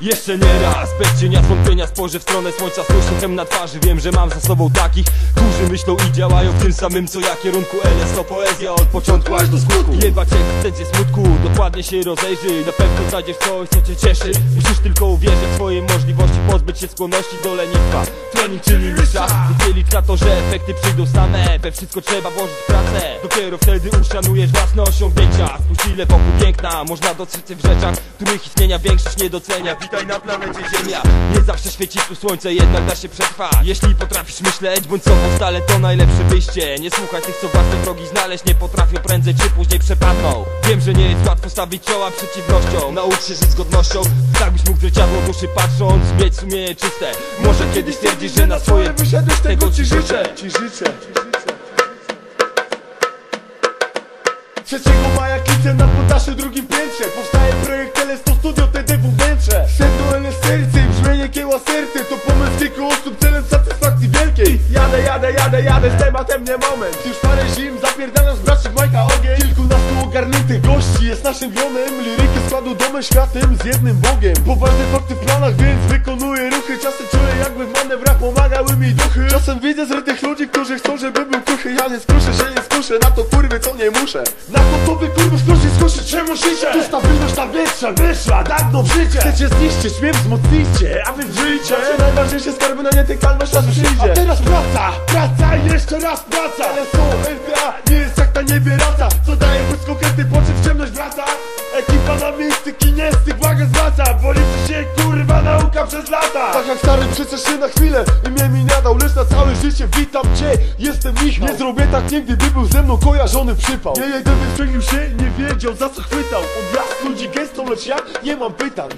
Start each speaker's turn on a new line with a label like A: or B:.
A: Jeszcze nie raz, bez cienia zwątpienia spojrzę w stronę słońca z uśmiechem na twarzy. Wiem, że mam za sobą takich, którzy myślą i działają w tym samym co ja. Kierunku LS poezja od początku aż do skutku Jebać egzystencję smutku, dokładnie się rozejrzyj Na pewno znajdziesz coś, co cię cieszy. Musisz tylko uwierzyć w swoje możliwości, pozbyć się skłonności do lenistwa. Trening czyni mistrza, nie licz na to, że efekty przyjdą same. We wszystko trzeba włożyć pracę. Dopiero wtedy uszanujesz własne osiągnięcia Spójrz ile wokół piękna, można dostrzec w rzeczach Których istnienia większość nie docenia Witaj na planecie Ziemia. Nie zawsze świeci tu słońce, jednak da się przetrwać. Jeśli potrafisz myśleć, bądź sobą stale to najlepsze wyjście. Nie słuchaj tych, co własne drogi znaleźć Nie potrafią. Prędzej czy później przepadną. Wiem, że nie jest łatwo stawić czoła przeciwnościom Naucz się żyć z godnością. Tak byś mógł w zwierciadło duszy patrząc Mieć sumienie czyste. Może kiedyś stwierdzisz, że na swoje
B: wyszedłeś,
A: tego ci życzę.
B: Ci życzę. 3 maja klice na podaszy drugim piętrze. Powstaje projekt LS to studio satysfakcji wielkiej. Jadę, jadę, jadę, jadę, z tematem nie moment. Już parę zim zapierdalam z braci Majka ogień ogarniętych gości jest naszym wionem Liryki składu domem światem z jednym Bogiem. Poważne fakty w planach, więc wykonuję ruchy. Czasem czuję jakby w manewrach pomagały mi duchy. Czasem widzę zrytych ludzi, którzy chcą, żebym był kruchy Ja nie skruszę się, nie skuszę na to kurwy, co nie muszę. Na to to wy kurwy skruszy, skruszy, czemu życie? Tu stabilność ta większa, wyszła, dawno w życie Chcecie zniszczyć, mnie wzmocnijcie, a wy wyjdzie. Macie najważniejsze skarby na nietykalność, czas przyjdzie. A teraz praca, praca i jeszcze raz praca Ale są nie jest jak kinesty, uwagę zwraca liczy się kurwa nauka przez lata. Tak jak stary przecież się na chwilę i mnie mi nadał Lecz na całe życie witam cię, jestem Michał Nie zrobię tak nigdy, by był ze mną kojarzony przypał. Nie jeden wystrzelił się, nie wiedział za co chwytał. Od lat ludzi gęstą, lecz ja nie mam pytań